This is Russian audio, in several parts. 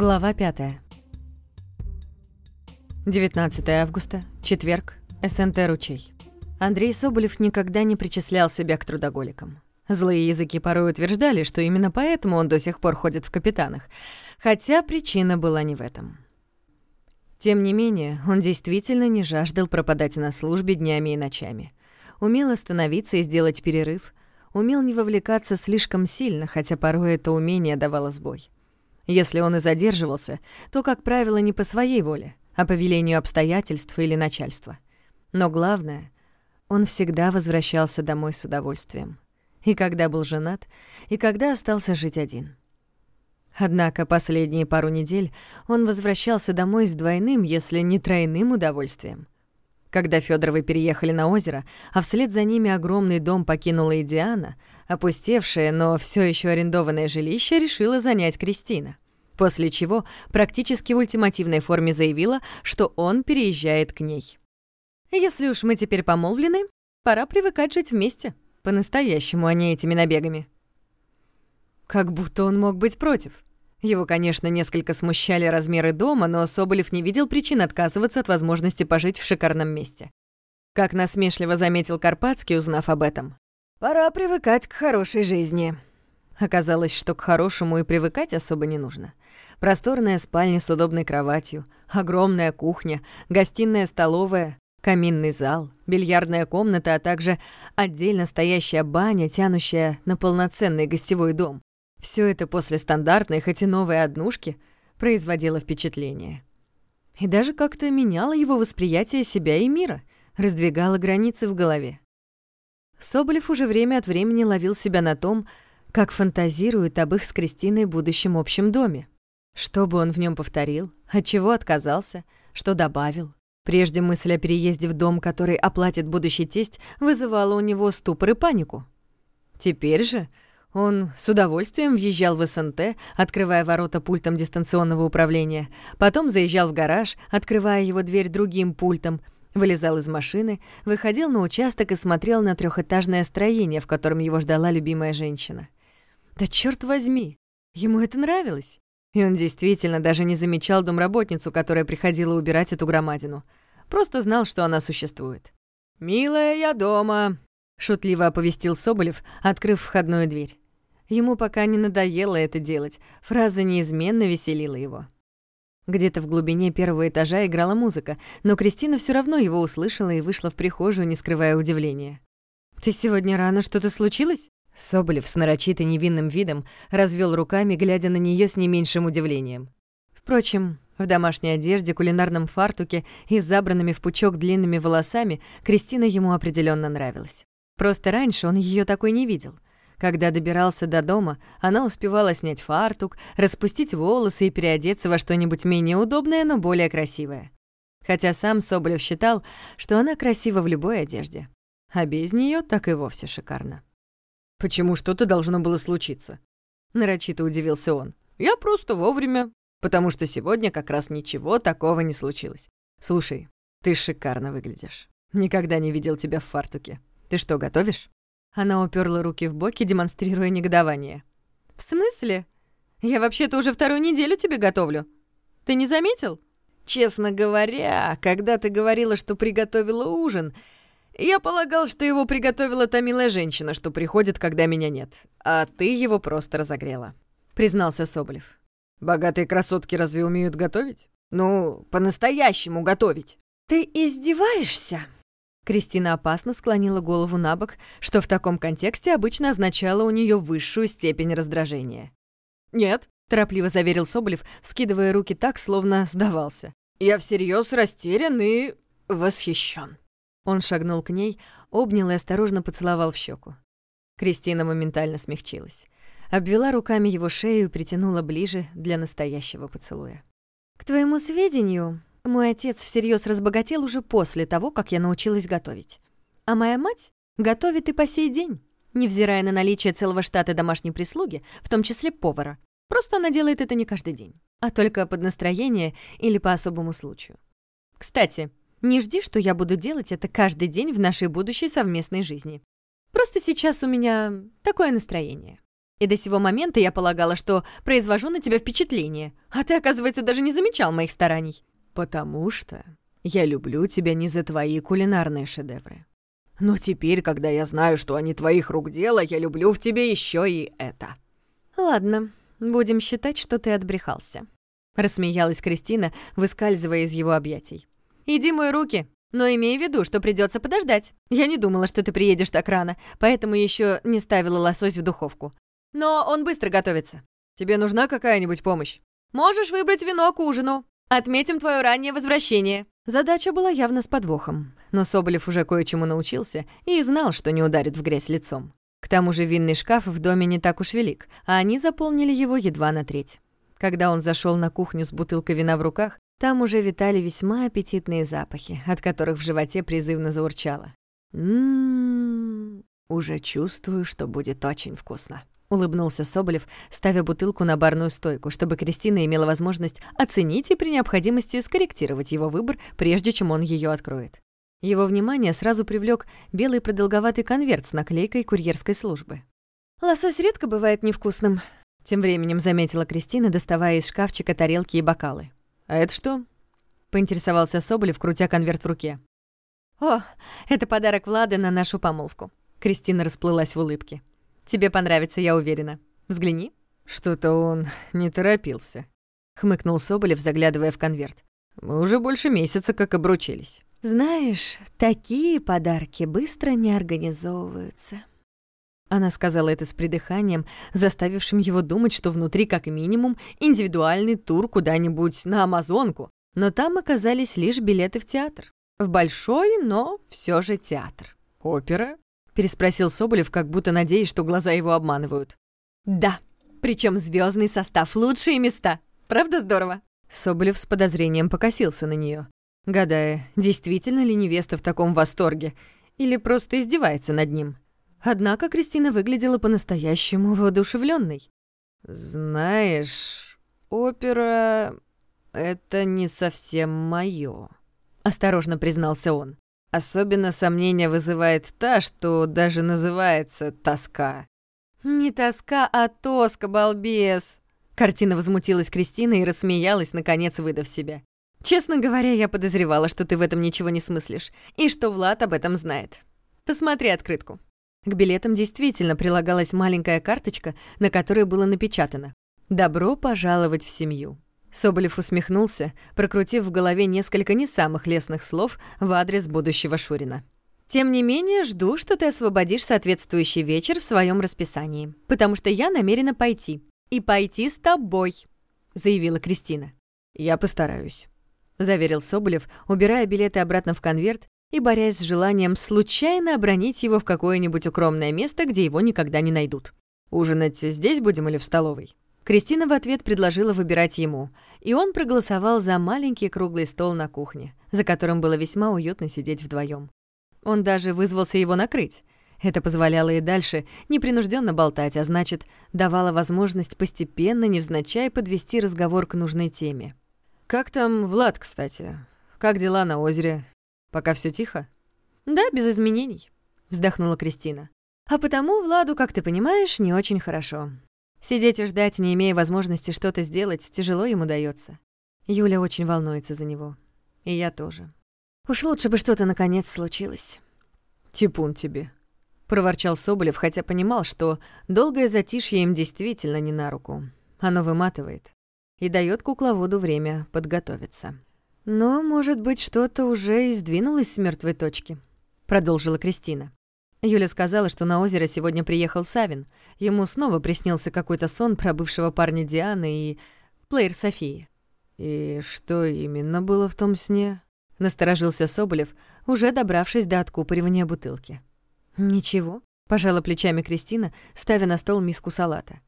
Глава 5. 19 августа, четверг, СНТ «Ручей». Андрей Соболев никогда не причислял себя к трудоголикам. Злые языки порой утверждали, что именно поэтому он до сих пор ходит в капитанах, хотя причина была не в этом. Тем не менее, он действительно не жаждал пропадать на службе днями и ночами. Умел остановиться и сделать перерыв, умел не вовлекаться слишком сильно, хотя порой это умение давало сбой. Если он и задерживался, то, как правило, не по своей воле, а по велению обстоятельств или начальства. Но главное, он всегда возвращался домой с удовольствием. И когда был женат, и когда остался жить один. Однако последние пару недель он возвращался домой с двойным, если не тройным удовольствием. Когда Федоровы переехали на озеро, а вслед за ними огромный дом покинула и Диана, опустевшее, но все еще арендованное жилище решила занять Кристина после чего практически в ультимативной форме заявила, что он переезжает к ней. «Если уж мы теперь помолвлены, пора привыкать жить вместе, по-настоящему, а не этими набегами». Как будто он мог быть против. Его, конечно, несколько смущали размеры дома, но Соболев не видел причин отказываться от возможности пожить в шикарном месте. Как насмешливо заметил Карпатский, узнав об этом. «Пора привыкать к хорошей жизни». Оказалось, что к хорошему и привыкать особо не нужно. Просторная спальня с удобной кроватью, огромная кухня, гостиная-столовая, каминный зал, бильярдная комната, а также отдельно стоящая баня, тянущая на полноценный гостевой дом. Все это после стандартной, хоть и новой однушки, производило впечатление. И даже как-то меняло его восприятие себя и мира, раздвигало границы в голове. Соболев уже время от времени ловил себя на том, как фантазирует об их с Кристиной будущем общем доме. Что бы он в нем повторил, от чего отказался, что добавил. Прежде мысль о переезде в дом, который оплатит будущий тесть, вызывала у него ступор и панику. Теперь же он с удовольствием въезжал в СНТ, открывая ворота пультом дистанционного управления, потом заезжал в гараж, открывая его дверь другим пультом, вылезал из машины, выходил на участок и смотрел на трехэтажное строение, в котором его ждала любимая женщина. Да черт возьми, ему это нравилось. И он действительно даже не замечал домработницу, которая приходила убирать эту громадину. Просто знал, что она существует. «Милая, я дома!» — шутливо оповестил Соболев, открыв входную дверь. Ему пока не надоело это делать, фраза неизменно веселила его. Где-то в глубине первого этажа играла музыка, но Кристина все равно его услышала и вышла в прихожую, не скрывая удивления. «Ты сегодня рано, что-то случилось?» Соболев с нарочито невинным видом развел руками, глядя на нее с не меньшим удивлением. Впрочем, в домашней одежде, кулинарном фартуке и с забранными в пучок длинными волосами Кристина ему определенно нравилась. Просто раньше он ее такой не видел. Когда добирался до дома, она успевала снять фартук, распустить волосы и переодеться во что-нибудь менее удобное, но более красивое. Хотя сам Соболев считал, что она красива в любой одежде. А без нее так и вовсе шикарно. «Почему что-то должно было случиться?» Нарочито удивился он. «Я просто вовремя, потому что сегодня как раз ничего такого не случилось. Слушай, ты шикарно выглядишь. Никогда не видел тебя в фартуке. Ты что, готовишь?» Она уперла руки в боки, демонстрируя негодование. «В смысле? Я вообще-то уже вторую неделю тебе готовлю. Ты не заметил?» «Честно говоря, когда ты говорила, что приготовила ужин, я полагал, что его приготовила та милая женщина, что приходит, когда меня нет. А ты его просто разогрела», — признался Соболев. «Богатые красотки разве умеют готовить? Ну, по-настоящему готовить». «Ты издеваешься?» Кристина опасно склонила голову на бок, что в таком контексте обычно означало у нее высшую степень раздражения. «Нет», — торопливо заверил Соболев, скидывая руки так, словно сдавался. «Я всерьез растерян и восхищен. Он шагнул к ней, обнял и осторожно поцеловал в щеку. Кристина моментально смягчилась. Обвела руками его шею и притянула ближе для настоящего поцелуя. «К твоему сведению, мой отец всерьез разбогател уже после того, как я научилась готовить. А моя мать готовит и по сей день, невзирая на наличие целого штата домашней прислуги, в том числе повара. Просто она делает это не каждый день, а только под настроение или по особому случаю. Кстати, не жди, что я буду делать это каждый день в нашей будущей совместной жизни. Просто сейчас у меня такое настроение. И до сего момента я полагала, что произвожу на тебя впечатление, а ты, оказывается, даже не замечал моих стараний. Потому что я люблю тебя не за твои кулинарные шедевры. Но теперь, когда я знаю, что они твоих рук дело, я люблю в тебе еще и это. Ладно, будем считать, что ты отбрехался. Рассмеялась Кристина, выскальзывая из его объятий. Иди мой руки, но имей в виду, что придется подождать. Я не думала, что ты приедешь так рано, поэтому еще не ставила лосось в духовку. Но он быстро готовится. Тебе нужна какая-нибудь помощь? Можешь выбрать вино к ужину. Отметим твое раннее возвращение. Задача была явно с подвохом, но Соболев уже кое-чему научился и знал, что не ударит в грязь лицом. К тому же винный шкаф в доме не так уж велик, а они заполнили его едва на треть. Когда он зашел на кухню с бутылкой вина в руках, там уже витали весьма аппетитные запахи, от которых в животе призывно заурчало. «М-м-м, уже чувствую, что будет очень вкусно», — улыбнулся Соболев, ставя бутылку на барную стойку, чтобы Кристина имела возможность оценить и при необходимости скорректировать его выбор, прежде чем он ее откроет. Его внимание сразу привлек белый продолговатый конверт с наклейкой курьерской службы. «Лосось редко бывает невкусным», тем временем заметила Кристина, доставая из шкафчика тарелки и бокалы. «А это что?» — поинтересовался Соболев, крутя конверт в руке. «О, это подарок Влады на нашу помолвку». Кристина расплылась в улыбке. «Тебе понравится, я уверена. Взгляни». «Что-то он не торопился», — хмыкнул Соболев, заглядывая в конверт. «Мы уже больше месяца как обручились». «Знаешь, такие подарки быстро не организовываются», она сказала это с придыханием, заставившим его думать, что внутри как минимум индивидуальный тур куда-нибудь на Амазонку, но там оказались лишь билеты в театр. В большой, но все же театр. «Опера?» — переспросил Соболев, как будто надеясь, что глаза его обманывают. «Да, причем звездный состав, лучшие места. Правда здорово?» Соболев с подозрением покосился на нее, гадая, действительно ли невеста в таком восторге или просто издевается над ним. Однако Кристина выглядела по-настоящему воодушевленной. «Знаешь, опера — это не совсем моё», — осторожно признался он. «Особенно сомнение вызывает та, что даже называется тоска». «Не тоска, а тоска, балбес!» Картина возмутилась Кристина и рассмеялась, наконец выдав себя. «Честно говоря, я подозревала, что ты в этом ничего не смыслишь, и что Влад об этом знает. Посмотри открытку». К билетам действительно прилагалась маленькая карточка, на которой было напечатано «Добро пожаловать в семью». Соболев усмехнулся, прокрутив в голове несколько не самых лестных слов в адрес будущего Шурина. «Тем не менее, жду, что ты освободишь соответствующий вечер в своем расписании, потому что я намерена пойти. И пойти с тобой», — заявила Кристина. «Я постараюсь», — заверил Соболев, убирая билеты обратно в конверт и борясь с желанием случайно обронить его в какое-нибудь укромное место, где его никогда не найдут. «Ужинать здесь будем или в столовой?» Кристина в ответ предложила выбирать ему, и он проголосовал за маленький круглый стол на кухне, за которым было весьма уютно сидеть вдвоем. Он даже вызвался его накрыть. Это позволяло и дальше непринужденно болтать, а значит, давало возможность постепенно, невзначай, подвести разговор к нужной теме. «Как там Влад, кстати? Как дела на озере? Пока все тихо? Да, без изменений, вздохнула Кристина. А потому Владу, как ты понимаешь, не очень хорошо. Сидеть и ждать, не имея возможности что-то сделать, тяжело ему дается. Юля очень волнуется за него. И я тоже. Уж лучше бы что-то наконец случилось. Типун тебе, проворчал Соболев, хотя понимал, что долгое затишье им действительно не на руку. Оно выматывает и дает кукловоду время подготовиться. «Но, может быть, что-то уже и сдвинулось с мертвой точки», — продолжила Кристина. Юля сказала, что на озеро сегодня приехал Савин. Ему снова приснился какой-то сон про бывшего парня Дианы и плеер Софии. «И что именно было в том сне?» — насторожился Соболев, уже добравшись до откупоривания бутылки. «Ничего», — пожала плечами Кристина, ставя на стол миску салата.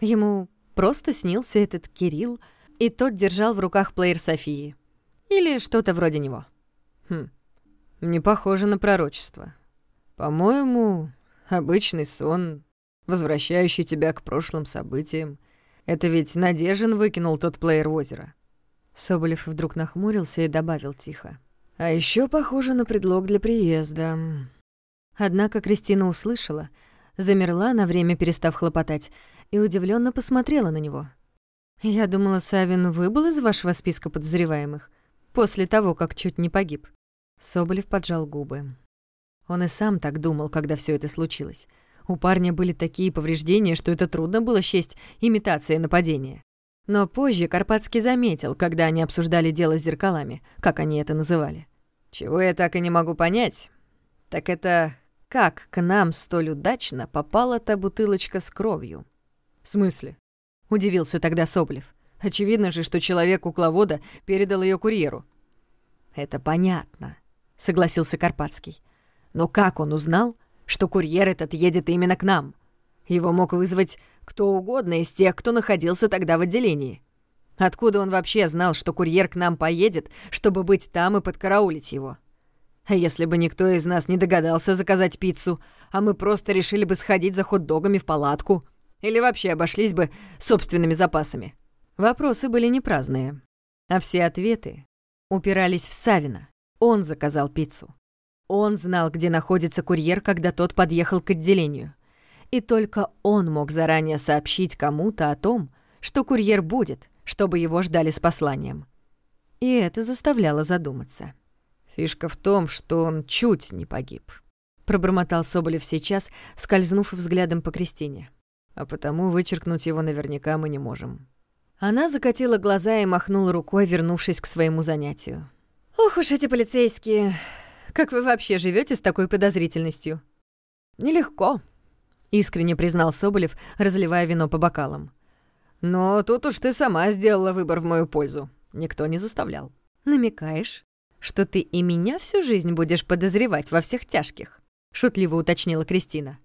Ему просто снился этот Кирилл, и тот держал в руках плеер Софии. Или что-то вроде него. Хм, не похоже на пророчество. По-моему, обычный сон, возвращающий тебя к прошлым событиям. Это ведь Надежин выкинул тот плеер в. Соболев вдруг нахмурился и добавил тихо. А еще похоже на предлог для приезда. Однако Кристина услышала, замерла на время, перестав хлопотать, и удивленно посмотрела на него. «Я думала, Савин выбыл из вашего списка подозреваемых после того, как чуть не погиб». Соболев поджал губы. Он и сам так думал, когда все это случилось. У парня были такие повреждения, что это трудно было счесть имитацией нападения. Но позже Карпатский заметил, когда они обсуждали дело с зеркалами, как они это называли. «Чего я так и не могу понять, так это как к нам столь удачно попала та бутылочка с кровью?» «В смысле?» — удивился тогда Соболев. «Очевидно же, что человек кукловода передал ее курьеру». «Это понятно», — согласился Карпатский. «Но как он узнал, что курьер этот едет именно к нам? Его мог вызвать кто угодно из тех, кто находился тогда в отделении. Откуда он вообще знал, что курьер к нам поедет, чтобы быть там и подкараулить его? А если бы никто из нас не догадался заказать пиццу, а мы просто решили бы сходить за хот-догами в палатку? Или вообще обошлись бы собственными запасами? Вопросы были не праздные, а все ответы упирались в Савина. Он заказал пиццу. Он знал, где находится курьер, когда тот подъехал к отделению и только он мог заранее сообщить кому-то о том, что курьер будет, чтобы его ждали с посланием. И это заставляло задуматься. «Фишка в том, что он чуть не погиб», — пробормотал Соболев сейчас, скользнув взглядом по Кристине. «А потому вычеркнуть его наверняка мы не можем». Она закатила глаза и махнула рукой, вернувшись к своему занятию. «Ох уж эти полицейские! Как вы вообще живете с такой подозрительностью?» «Нелегко», искренне признал Соболев, разливая вино по бокалам. «Но тут уж ты сама сделала выбор в мою пользу. Никто не заставлял». «Намекаешь, что ты и меня всю жизнь будешь подозревать во всех тяжких?» — шутливо уточнила Кристина.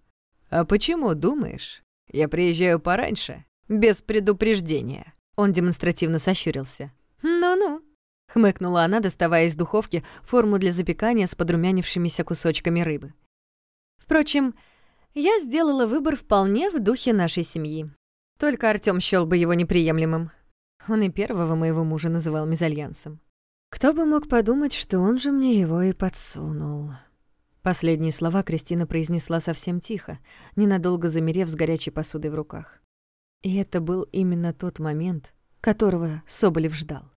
«А почему, думаешь? Я приезжаю пораньше, без предупреждения». Он демонстративно сощурился. «Ну-ну», — хмыкнула она, доставая из духовки форму для запекания с подрумянившимися кусочками рыбы. «Впрочем, я сделала выбор вполне в духе нашей семьи. Только Артём счёл бы его неприемлемым. Он и первого моего мужа называл мезальянсом. Кто бы мог подумать, что он же мне его и подсунул. Последние слова Кристина произнесла совсем тихо, ненадолго замерев с горячей посудой в руках. И это был именно тот момент, которого Соболев ждал.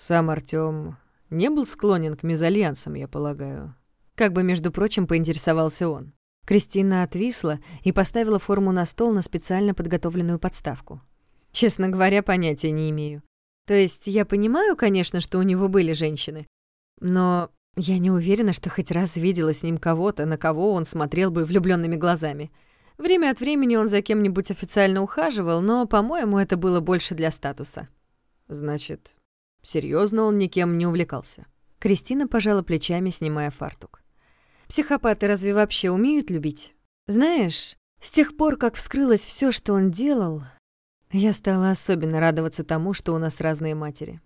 Сам Артём не был склонен к мезальянсам, я полагаю. Как бы, между прочим, поинтересовался он. Кристина отвисла и поставила форму на стол на специально подготовленную подставку. Честно говоря, понятия не имею. То есть я понимаю, конечно, что у него были женщины, но я не уверена, что хоть раз видела с ним кого-то, на кого он смотрел бы влюбленными глазами. Время от времени он за кем-нибудь официально ухаживал, но, по-моему, это было больше для статуса. Значит, серьезно он никем не увлекался. Кристина пожала плечами, снимая фартук. Психопаты разве вообще умеют любить? Знаешь, с тех пор, как вскрылось все, что он делал, я стала особенно радоваться тому, что у нас разные матери.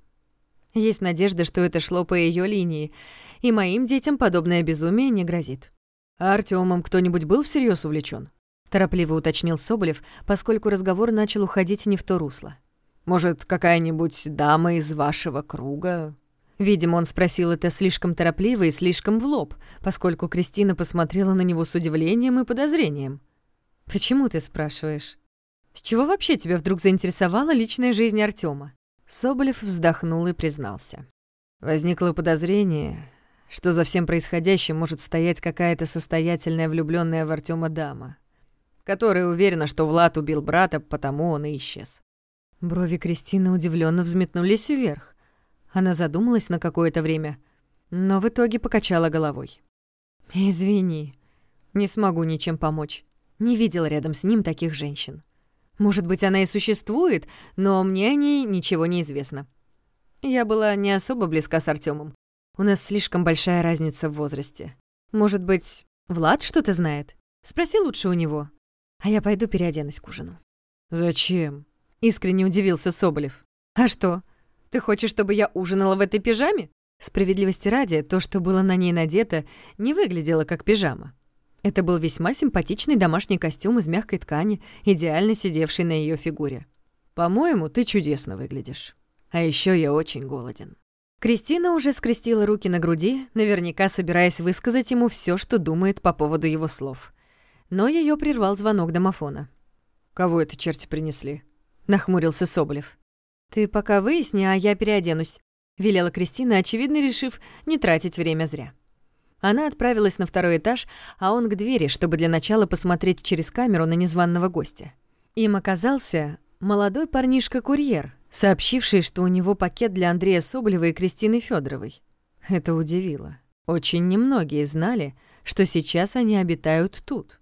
Есть надежда, что это шло по ее линии, и моим детям подобное безумие не грозит. А Артёмом кто-нибудь был всерьез увлечен? торопливо уточнил Соболев, поскольку разговор начал уходить не в то русло. Может, какая-нибудь дама из вашего круга? Видимо, он спросил это слишком торопливо и слишком в лоб, поскольку Кристина посмотрела на него с удивлением и подозрением. «Почему ты спрашиваешь? С чего вообще тебя вдруг заинтересовала личная жизнь Артема? Соболев вздохнул и признался. Возникло подозрение, что за всем происходящим может стоять какая-то состоятельная влюбленная в Артема дама, которая уверена, что Влад убил брата, потому он и исчез. Брови Кристины удивленно взметнулись вверх. Она задумалась на какое-то время, но в итоге покачала головой. «Извини, не смогу ничем помочь. Не видел рядом с ним таких женщин. Может быть, она и существует, но мне о ней ничего не известно. Я была не особо близка с Артемом. У нас слишком большая разница в возрасте. Может быть, Влад что-то знает? Спроси лучше у него. А я пойду переоденусь к ужину». «Зачем?» — искренне удивился Соболев. «А что? Ты хочешь, чтобы я ужинала в этой пижаме? Справедливости ради, то, что было на ней надето, не выглядело как пижама. Это был весьма симпатичный домашний костюм из мягкой ткани, идеально сидевший на ее фигуре. «По-моему, ты чудесно выглядишь. А еще я очень голоден». Кристина уже скрестила руки на груди, наверняка собираясь высказать ему все, что думает по поводу его слов. Но ее прервал звонок домофона. Кого это черти принесли?» — нахмурился Соболев. «Ты пока выясни, а я переоденусь», — велела Кристина, очевидно решив не тратить время зря. Она отправилась на второй этаж, а он к двери, чтобы для начала посмотреть через камеру на незваного гостя. Им оказался молодой парнишка-курьер, сообщивший, что у него пакет для Андрея Соболева и Кристины Федоровой. Это удивило. Очень немногие знали, что сейчас они обитают тут.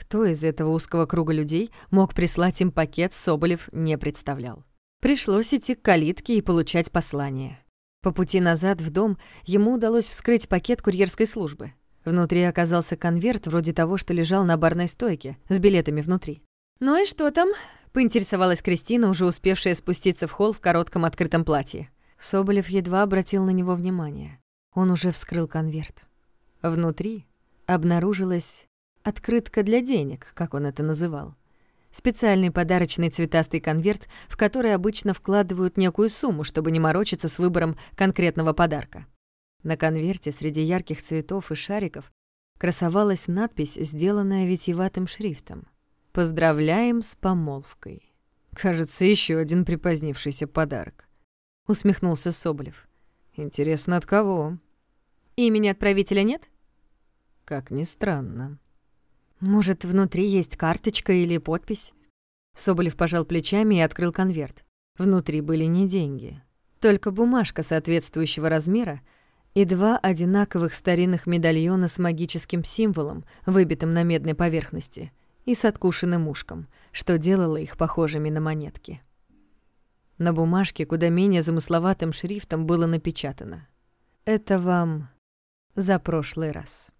Кто из этого узкого круга людей мог прислать им пакет, Соболев не представлял. Пришлось идти к калитке и получать послание. По пути назад в дом ему удалось вскрыть пакет курьерской службы. Внутри оказался конверт вроде того, что лежал на барной стойке, с билетами внутри. «Ну и что там?» — поинтересовалась Кристина, уже успевшая спуститься в холл в коротком открытом платье. Соболев едва обратил на него внимание. Он уже вскрыл конверт. Внутри обнаружилась открытка для денег, как он это называл. Специальный подарочный цветастый конверт, в который обычно вкладывают некую сумму, чтобы не морочиться с выбором конкретного подарка. На конверте среди ярких цветов и шариков красовалась надпись, сделанная витиеватым шрифтом. «Поздравляем с помолвкой». Кажется, еще один припозднившийся подарок. Усмехнулся Соболев. Интересно, от кого? Имени отправителя нет? Как ни странно. Может, внутри есть карточка или подпись? Соболев пожал плечами и открыл конверт. Внутри были не деньги, только бумажка соответствующего размера и два одинаковых старинных медальона с магическим символом, выбитым на медной поверхности, и с откушенным ушком, что делало их похожими на монетки. На бумажке куда менее замысловатым шрифтом было напечатано. «Это вам за прошлый раз».